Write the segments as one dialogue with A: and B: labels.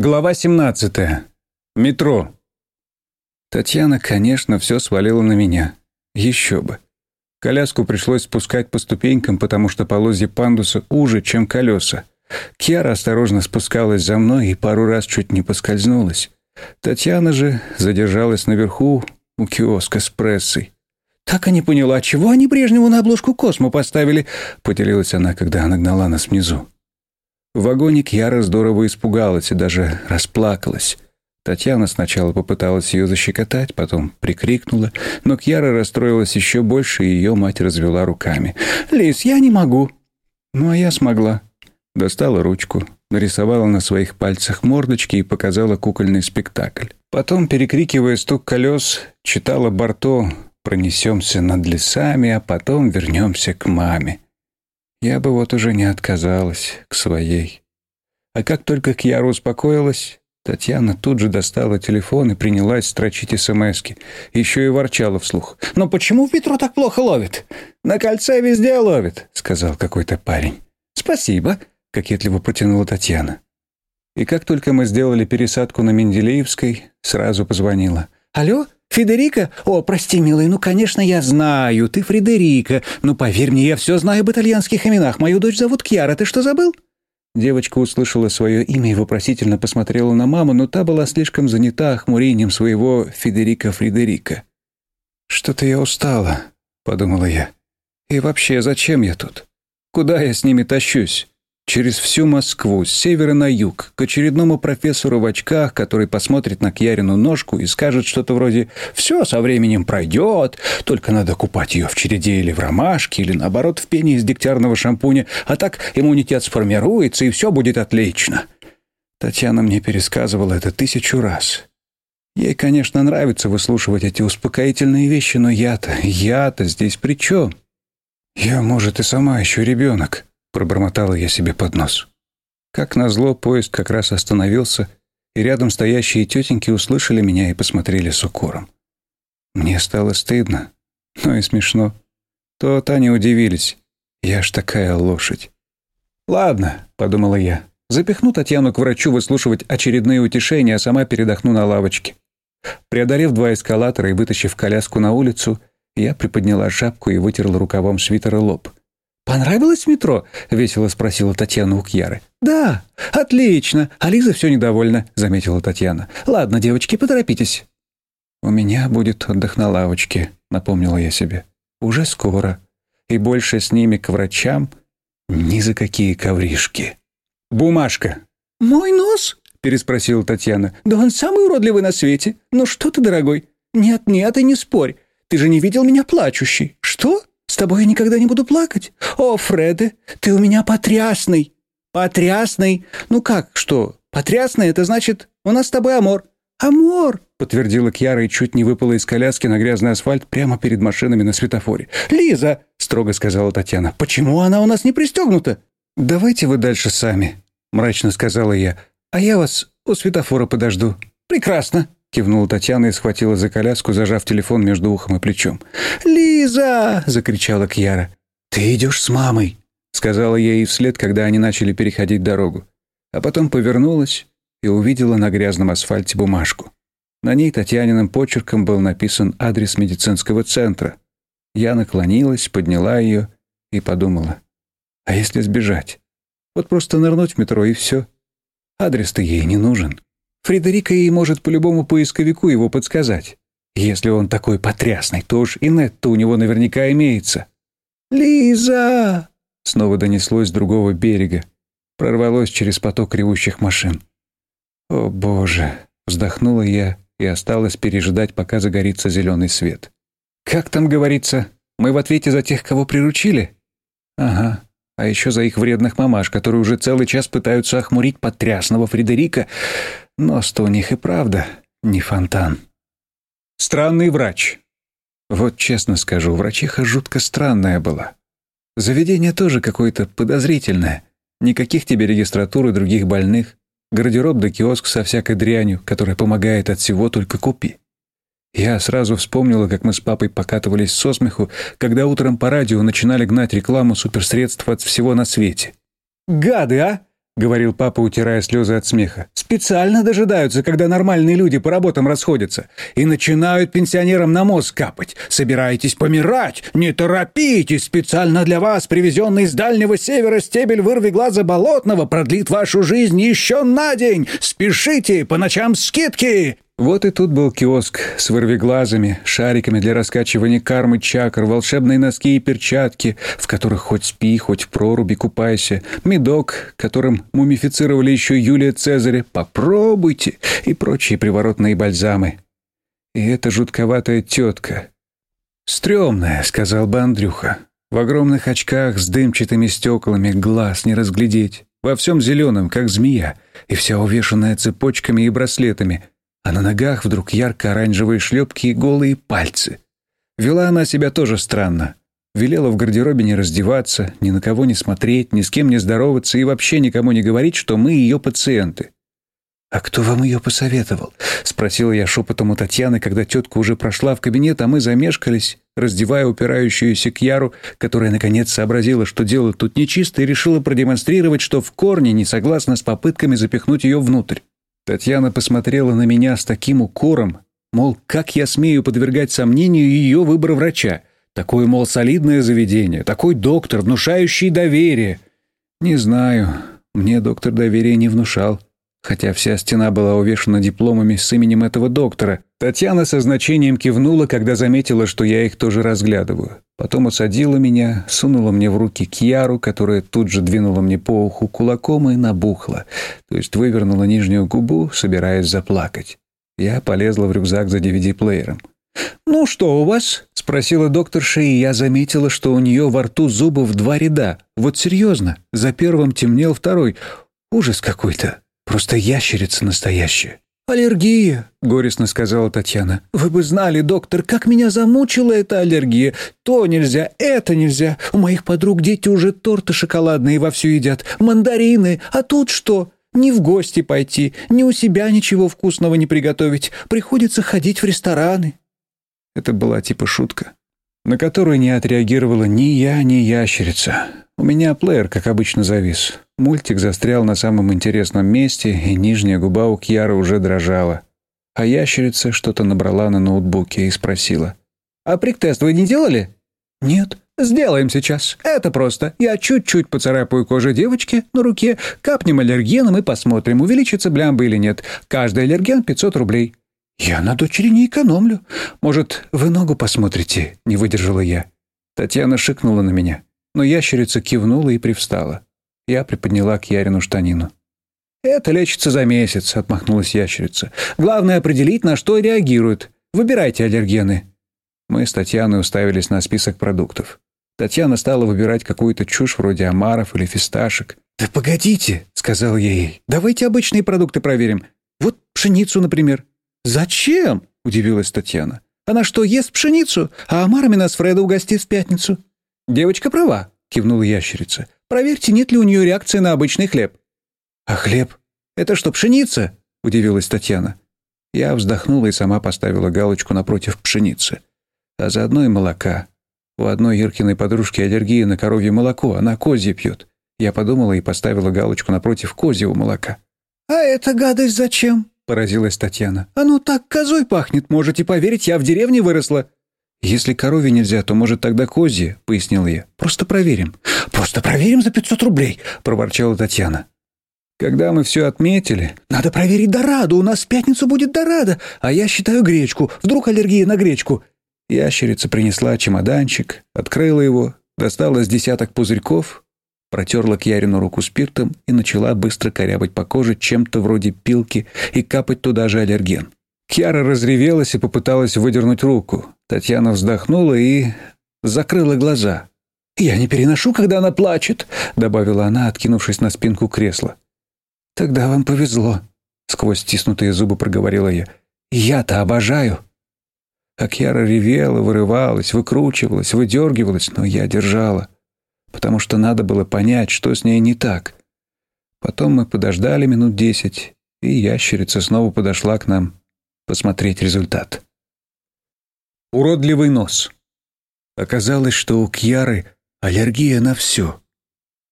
A: Глава 17. Метро. Татьяна, конечно, все свалила на меня. Еще бы. Коляску пришлось спускать по ступенькам, потому что полозья пандуса уже, чем колеса. Кьяра осторожно спускалась за мной и пару раз чуть не поскользнулась. Татьяна же задержалась наверху у киоска с прессой. «Так и не поняла, чего они Брежневу на обложку «Космо» поставили?» — поделилась она, когда нагнала нас внизу. В вагоне Кьяра здорово испугалась и даже расплакалась. Татьяна сначала попыталась ее защекотать, потом прикрикнула, но Кьяра расстроилась еще больше, и ее мать развела руками. «Лис, я не могу». Ну, а я смогла. Достала ручку, нарисовала на своих пальцах мордочки и показала кукольный спектакль. Потом, перекрикивая стук колес, читала Барто «Пронесемся над лесами, а потом вернемся к маме». Я бы вот уже не отказалась к своей. А как только Кьяра успокоилась, Татьяна тут же достала телефон и принялась строчить смски. Еще и ворчала вслух. «Но почему в так плохо ловит? На кольце везде ловит», — сказал какой-то парень. «Спасибо», — кокетливо протянула Татьяна. И как только мы сделали пересадку на Менделеевской, сразу позвонила. «Алло, Федерика? О, прости, милый, ну, конечно, я знаю, ты Фредерика. Ну, поверь мне, я все знаю об итальянских именах. Мою дочь зовут Кьяра, ты что, забыл?» Девочка услышала свое имя и вопросительно посмотрела на маму, но та была слишком занята охмурением своего Федерика Фредерика. «Что-то я устала», — подумала я. «И вообще, зачем я тут? Куда я с ними тащусь?» Через всю Москву, с севера на юг, к очередному профессору в очках, который посмотрит на Кьярину ножку и скажет что-то вроде «Все со временем пройдет, только надо купать ее в череде или в ромашке, или наоборот в пене из дегтярного шампуня, а так иммунитет сформируется, и все будет отлично». Татьяна мне пересказывала это тысячу раз. Ей, конечно, нравится выслушивать эти успокоительные вещи, но я-то, я-то здесь при чем? Я, может, и сама еще ребенок. Пробормотала я себе под нос. Как назло, поезд как раз остановился, и рядом стоящие тетеньки услышали меня и посмотрели с укором. Мне стало стыдно, но и смешно. То-то они удивились. Я ж такая лошадь. «Ладно», — подумала я, — «запихну Татьяну к врачу выслушивать очередные утешения, а сама передохну на лавочке». Преодолев два эскалатора и вытащив коляску на улицу, я приподняла шапку и вытерла рукавом свитера лоб. «Понравилось метро?» — весело спросила Татьяна у Кьяры. «Да, отлично. А Лиза все недовольна», — заметила Татьяна. «Ладно, девочки, поторопитесь». «У меня будет отдых на лавочке», — напомнила я себе. «Уже скоро. И больше с ними к врачам ни за какие ковришки». «Бумажка». «Мой нос?» — переспросила Татьяна. «Да он самый уродливый на свете. Ну что ты, дорогой? Нет-нет, и не спорь. Ты же не видел меня плачущей. Что?» Тобой я никогда не буду плакать. О, Фреде, ты у меня потрясный. Потрясный. Ну как, что? Потрясный — это значит, у нас с тобой амор. Амор, подтвердила Кьяра и чуть не выпала из коляски на грязный асфальт прямо перед машинами на светофоре. Лиза, строго сказала Татьяна, почему она у нас не пристегнута? Давайте вы дальше сами, мрачно сказала я. А я вас у светофора подожду. Прекрасно, Кивнула Татьяна и схватила за коляску, зажав телефон между ухом и плечом. «Лиза!» — закричала Кьяра. «Ты идешь с мамой!» — сказала ей вслед, когда они начали переходить дорогу. А потом повернулась и увидела на грязном асфальте бумажку. На ней Татьяниным почерком был написан адрес медицинского центра. Я наклонилась, подняла ее и подумала. А если сбежать? Вот просто нырнуть в метро и все. Адрес-то ей не нужен. Фредерика ей может по любому поисковику его подсказать. Если он такой потрясный, то уж и нет-то у него наверняка имеется. «Лиза!» — снова донеслось с другого берега. Прорвалось через поток ревущих машин. «О, Боже!» — вздохнула я и осталось пережидать, пока загорится зеленый свет. «Как там говорится? Мы в ответе за тех, кого приручили?» «Ага. А еще за их вредных мамаш, которые уже целый час пытаются охмурить потрясного Фредерика. Нос-то у них и правда не фонтан. Странный врач. Вот честно скажу, врачиха жутко странная была. Заведение тоже какое-то подозрительное. Никаких тебе регистратур и других больных. Гардероб да киоск со всякой дрянью, которая помогает от всего, только купи. Я сразу вспомнила, как мы с папой покатывались со смеху, когда утром по радио начинали гнать рекламу суперсредств от всего на свете. «Гады, а!» Говорил папа, утирая слезы от смеха. «Специально дожидаются, когда нормальные люди по работам расходятся, и начинают пенсионерам на мозг капать. Собираетесь помирать? Не торопитесь! Специально для вас привезенный из Дальнего Севера стебель вырви глаза болотного продлит вашу жизнь еще на день! Спешите, по ночам скидки!» Вот и тут был киоск с вырвиглазами, шариками для раскачивания кармы чакр, волшебные носки и перчатки, в которых хоть спи, хоть в проруби купайся, медок, которым мумифицировали еще Юлия Цезаря, попробуйте, и прочие приворотные бальзамы. И эта жутковатая тетка. «Стремная», — сказал бы Андрюха. В огромных очках с дымчатыми стеклами глаз не разглядеть, во всем зеленом, как змея, и вся увешанная цепочками и браслетами — а на ногах вдруг ярко-оранжевые шлепки и голые пальцы. Вела она себя тоже странно. Велела в гардеробе не раздеваться, ни на кого не смотреть, ни с кем не здороваться и вообще никому не говорить, что мы ее пациенты. «А кто вам ее посоветовал?» — спросила я шепотом у Татьяны, когда тетка уже прошла в кабинет, а мы замешкались, раздевая упирающуюся к Яру, которая наконец сообразила, что дело тут нечисто, и решила продемонстрировать, что в корне не согласна с попытками запихнуть ее внутрь. Татьяна посмотрела на меня с таким укором, мол, как я смею подвергать сомнению ее выбор врача. Такое, мол, солидное заведение, такой доктор, внушающий доверие. Не знаю, мне доктор доверия не внушал хотя вся стена была увешана дипломами с именем этого доктора. Татьяна со значением кивнула, когда заметила, что я их тоже разглядываю. Потом усадила меня, сунула мне в руки Кьяру, которая тут же двинула мне по уху кулаком и набухла, то есть вывернула нижнюю губу, собираясь заплакать. Я полезла в рюкзак за DVD-плеером. «Ну, что у вас?» — спросила докторша, и я заметила, что у нее во рту зубы в два ряда. Вот серьезно, за первым темнел второй. Ужас какой-то. Просто ящерица настоящая. «Аллергия», — горестно сказала Татьяна. «Вы бы знали, доктор, как меня замучила эта аллергия. То нельзя, это нельзя. У моих подруг дети уже торты шоколадные вовсю едят, мандарины. А тут что? Ни в гости пойти, ни у себя ничего вкусного не приготовить. Приходится ходить в рестораны». Это была типа шутка, на которую не отреагировала ни я, ни ящерица. У меня плеер, как обычно, завис. Мультик застрял на самом интересном месте, и нижняя губа у Кьяры уже дрожала. А ящерица что-то набрала на ноутбуке и спросила. «А прик-тест вы не делали?» «Нет». «Сделаем сейчас. Это просто. Я чуть-чуть поцарапаю кожу девочки на руке, капнем аллергеном и посмотрим, увеличится блямба или нет. Каждый аллерген 500 рублей». «Я на дочери не экономлю. Может, вы ногу посмотрите?» — не выдержала я. Татьяна шикнула на меня, но ящерица кивнула и привстала. Я приподняла к Ярину штанину. «Это лечится за месяц», — отмахнулась ящерица. «Главное определить, на что реагирует. Выбирайте аллергены». Мы с Татьяной уставились на список продуктов. Татьяна стала выбирать какую-то чушь вроде омаров или фисташек. «Да погодите», — сказал я ей. «Давайте обычные продукты проверим. Вот пшеницу, например». «Зачем?» — удивилась Татьяна. «Она что, ест пшеницу? А омарами нас Фреда угостит в пятницу». «Девочка права», — кивнула ящерица. Проверьте, нет ли у нее реакции на обычный хлеб». «А хлеб? Это что, пшеница?» — удивилась Татьяна. Я вздохнула и сама поставила галочку напротив пшеницы. А заодно и молока. У одной Иркиной подружки аллергия на коровье молоко, она козье пьет. Я подумала и поставила галочку напротив козьего молока. «А эта гадость зачем?» — поразилась Татьяна. «Оно так козой пахнет, можете поверить, я в деревне выросла». «Если корове нельзя, то, может, тогда козье», — пояснил я. «Просто проверим». «Просто проверим за 500 рублей», — проворчала Татьяна. Когда мы все отметили... «Надо проверить дораду, у нас в пятницу будет дорада, а я считаю гречку. Вдруг аллергия на гречку?» Ящерица принесла чемоданчик, открыла его, достала с десяток пузырьков, протерла к Ярину руку спиртом и начала быстро корябать по коже чем-то вроде пилки и капать туда же аллерген. Кьяра разревелась и попыталась выдернуть руку. Татьяна вздохнула и закрыла глаза. «Я не переношу, когда она плачет», — добавила она, откинувшись на спинку кресла. «Тогда вам повезло», — сквозь стиснутые зубы проговорила я. «Я-то обожаю». А Кьяра ревела, вырывалась, выкручивалась, выдергивалась, но я держала, потому что надо было понять, что с ней не так. Потом мы подождали минут десять, и ящерица снова подошла к нам посмотреть результат. Уродливый нос. Оказалось, что у Кьяры аллергия на все.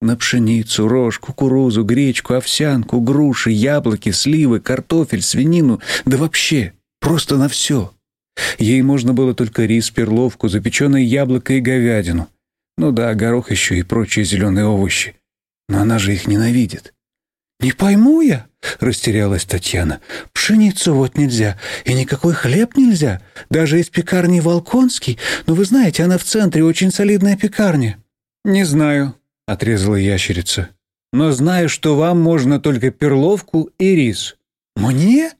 A: На пшеницу, рожь, кукурузу, гречку, овсянку, груши, яблоки, сливы, картофель, свинину, да вообще, просто на все. Ей можно было только рис, перловку, запеченное яблоко и говядину. Ну да, горох еще и прочие зеленые овощи. Но она же их ненавидит. «Не пойму я», — растерялась Татьяна. «Пшеницу вот нельзя, и никакой хлеб нельзя, даже из пекарни Волконский. Но вы знаете, она в центре, очень солидная пекарня». «Не знаю», — отрезала ящерица. «Но знаю, что вам можно только перловку и рис». «Мне?»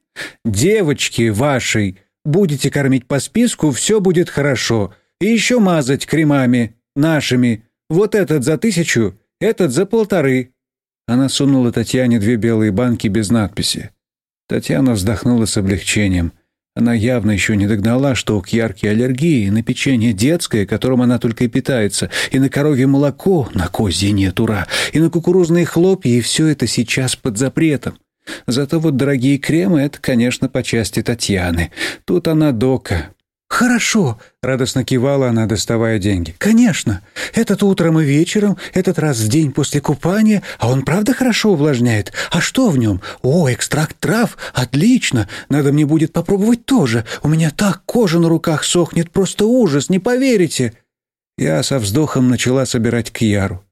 A: «Девочки вашей будете кормить по списку, все будет хорошо. И еще мазать кремами, нашими. Вот этот за тысячу, этот за полторы». Она сунула Татьяне две белые банки без надписи. Татьяна вздохнула с облегчением. Она явно еще не догнала, что у Кьярки аллергии на печенье детское, которым она только и питается, и на коровье молоко, на козье нет, ура, и на кукурузные хлопья, и все это сейчас под запретом. Зато вот дорогие кремы — это, конечно, по части Татьяны. Тут она дока. «Хорошо», — радостно кивала она, доставая деньги. «Конечно. Этот утром и вечером, этот раз в день после купания, а он правда хорошо увлажняет. А что в нем? О, экстракт трав. Отлично. Надо мне будет попробовать тоже. У меня так кожа на руках сохнет, просто ужас, не поверите». Я со вздохом начала собирать кьяру.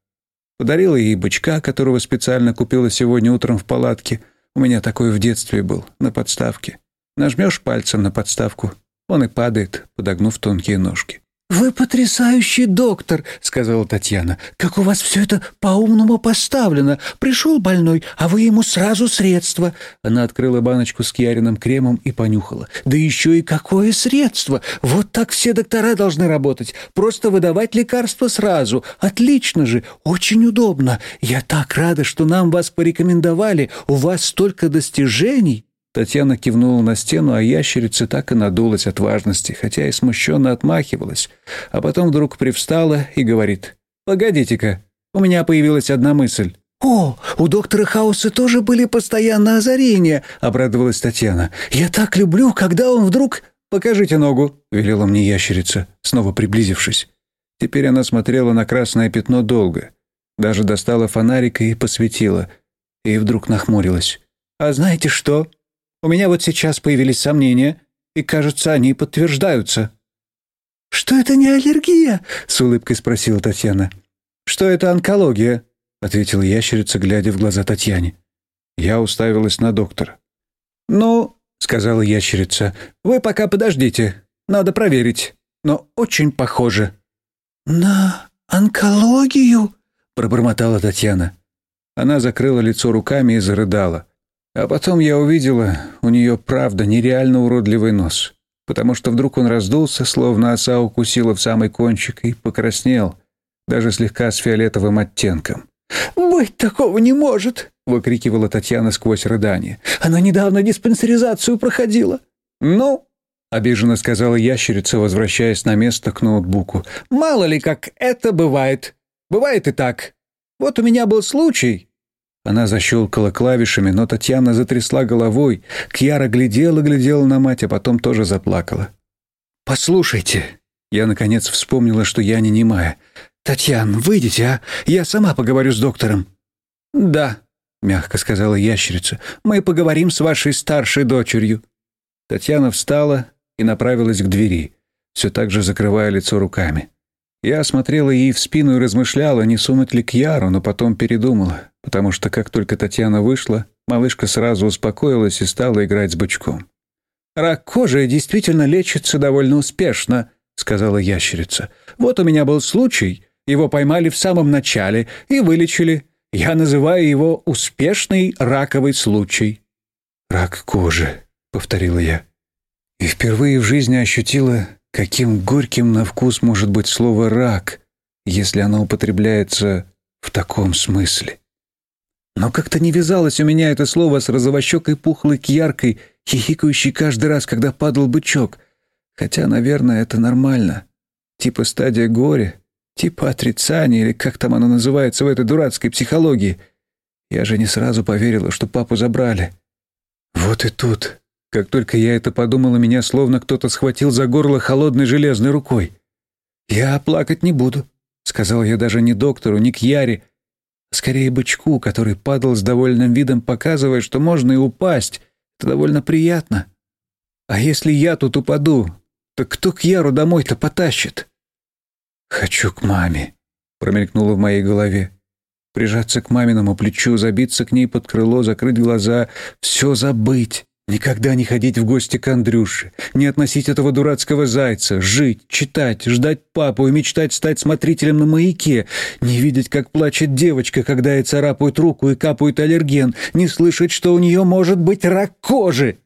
A: Подарила ей бычка, которого специально купила сегодня утром в палатке — у меня такой в детстве был, на подставке. Нажмешь пальцем на подставку, он и падает, подогнув тонкие ножки. «Вы потрясающий доктор», — сказала Татьяна. «Как у вас все это по-умному поставлено. Пришел больной, а вы ему сразу средства». Она открыла баночку с киариным кремом и понюхала. «Да еще и какое средство! Вот так все доктора должны работать. Просто выдавать лекарства сразу. Отлично же! Очень удобно. Я так рада, что нам вас порекомендовали. У вас столько достижений». Татьяна кивнула на стену, а ящерица так и надулась от важности, хотя и смущенно отмахивалась. А потом вдруг привстала и говорит, «Погодите-ка, у меня появилась одна мысль». «О, у доктора Хауса тоже были постоянно озарения», — обрадовалась Татьяна. «Я так люблю, когда он вдруг...» «Покажите ногу», — велела мне ящерица, снова приблизившись. Теперь она смотрела на красное пятно долго. Даже достала фонарик и посветила. И вдруг нахмурилась. «А знаете что?» У меня вот сейчас появились сомнения, и, кажется, они подтверждаются». «Что это не аллергия?» — с улыбкой спросила Татьяна. «Что это онкология?» — ответила ящерица, глядя в глаза Татьяне. Я уставилась на доктора. «Ну, — сказала ящерица, — вы пока подождите. Надо проверить. Но очень похоже». «На онкологию?» — пробормотала Татьяна. Она закрыла лицо руками и зарыдала. А потом я увидела, у нее правда нереально уродливый нос, потому что вдруг он раздулся, словно оса укусила в самый кончик, и покраснел, даже слегка с фиолетовым оттенком. «Быть такого не может!» — выкрикивала Татьяна сквозь рыдание. «Она недавно диспансеризацию проходила». «Ну?» — обиженно сказала ящерица, возвращаясь на место к ноутбуку. «Мало ли, как это бывает. Бывает и так. Вот у меня был случай, она защелкала клавишами, но Татьяна затрясла головой. Кьяра глядела-глядела на мать, а потом тоже заплакала. «Послушайте!» Я, наконец, вспомнила, что я не немая. «Татьян, выйдите, а? Я сама поговорю с доктором». «Да», — мягко сказала ящерица, — «мы поговорим с вашей старшей дочерью». Татьяна встала и направилась к двери, все так же закрывая лицо руками. Я смотрела ей в спину и размышляла, не сунуть ли к Яру, но потом передумала, потому что как только Татьяна вышла, малышка сразу успокоилась и стала играть с бычком. «Рак кожи действительно лечится довольно успешно», — сказала ящерица. «Вот у меня был случай. Его поймали в самом начале и вылечили. Я называю его успешный раковый случай». «Рак кожи», — повторила я. И впервые в жизни ощутила Каким горьким на вкус может быть слово «рак», если оно употребляется в таком смысле? Но как-то не вязалось у меня это слово с розовощекой пухлой кьяркой, хихикающей каждый раз, когда падал бычок. Хотя, наверное, это нормально. Типа стадия горя, типа отрицания, или как там оно называется в этой дурацкой психологии. Я же не сразу поверила, что папу забрали. Вот и тут как только я это подумала, меня словно кто-то схватил за горло холодной железной рукой. «Я плакать не буду», — сказал я даже не доктору, не к Яре. Скорее бычку, который падал с довольным видом, показывая, что можно и упасть. Это довольно приятно. А если я тут упаду, то кто к Яру домой-то потащит? «Хочу к маме», — промелькнуло в моей голове. Прижаться к маминому плечу, забиться к ней под крыло, закрыть глаза, все забыть. Никогда не ходить в гости к Андрюше, не относить этого дурацкого зайца, жить, читать, ждать папу и мечтать стать смотрителем на маяке, не видеть, как плачет девочка, когда ей царапают руку и капают аллерген, не слышать, что у нее может быть рак кожи.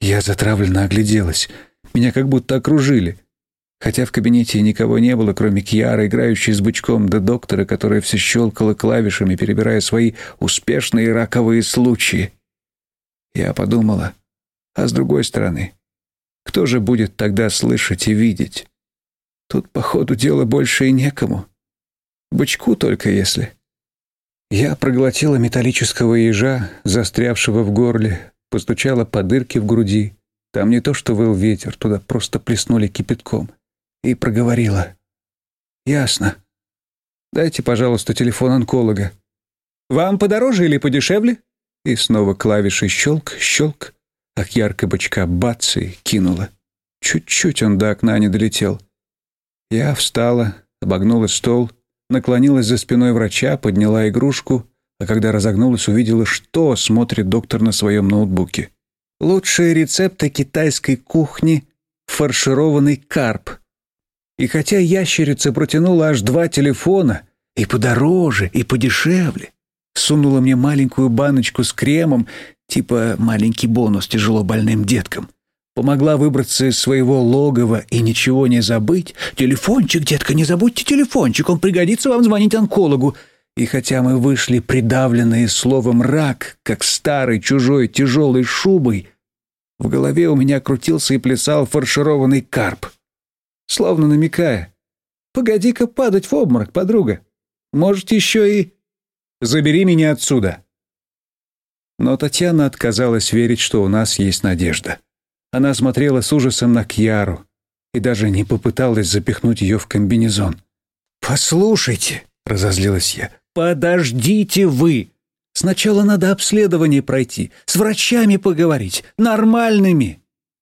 A: Я затравленно огляделась. Меня как будто окружили. Хотя в кабинете никого не было, кроме Кьяры, играющей с бычком, да доктора, которая все щелкала клавишами, перебирая свои успешные раковые случаи. Я подумала, а с другой стороны, кто же будет тогда слышать и видеть? Тут, по ходу дела, больше и некому. Бычку только если. Я проглотила металлического ежа, застрявшего в горле, постучала по дырке в груди. Там не то что выл ветер, туда просто плеснули кипятком. И проговорила. «Ясно. Дайте, пожалуйста, телефон онколога». «Вам подороже или подешевле?» И снова клавиши щелк, щелк, а ярко бычка бац и кинула. Чуть-чуть он до окна не долетел. Я встала, обогнула стол, наклонилась за спиной врача, подняла игрушку, а когда разогнулась, увидела, что смотрит доктор на своем ноутбуке. Лучшие рецепты китайской кухни — фаршированный карп. И хотя ящерица протянула аж два телефона, и подороже, и подешевле, сунула мне маленькую баночку с кремом, типа маленький бонус тяжело больным деткам. Помогла выбраться из своего логова и ничего не забыть. «Телефончик, детка, не забудьте телефончик, он пригодится вам звонить онкологу». И хотя мы вышли придавленные словом «рак», как старой чужой тяжелой шубой, в голове у меня крутился и плясал фаршированный карп, словно намекая «Погоди-ка падать в обморок, подруга. Может, еще и...» Забери меня отсюда!» Но Татьяна отказалась верить, что у нас есть надежда. Она смотрела с ужасом на Кьяру и даже не попыталась запихнуть ее в комбинезон. «Послушайте!» — разозлилась я. «Подождите вы! Сначала надо обследование пройти, с врачами поговорить, нормальными!»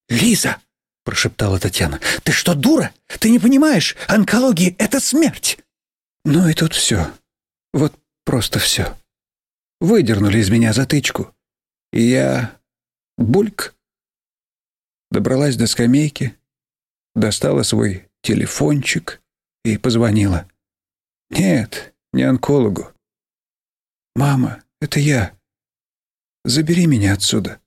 A: «Лиза!» — прошептала Татьяна. «Ты что, дура? Ты не понимаешь? Онкология — это смерть!» «Ну и тут все. Вот Просто все. Выдернули из меня затычку. И я... Бульк. Добралась до скамейки, достала свой телефончик и позвонила. Нет, не онкологу. «Мама, это я. Забери меня отсюда».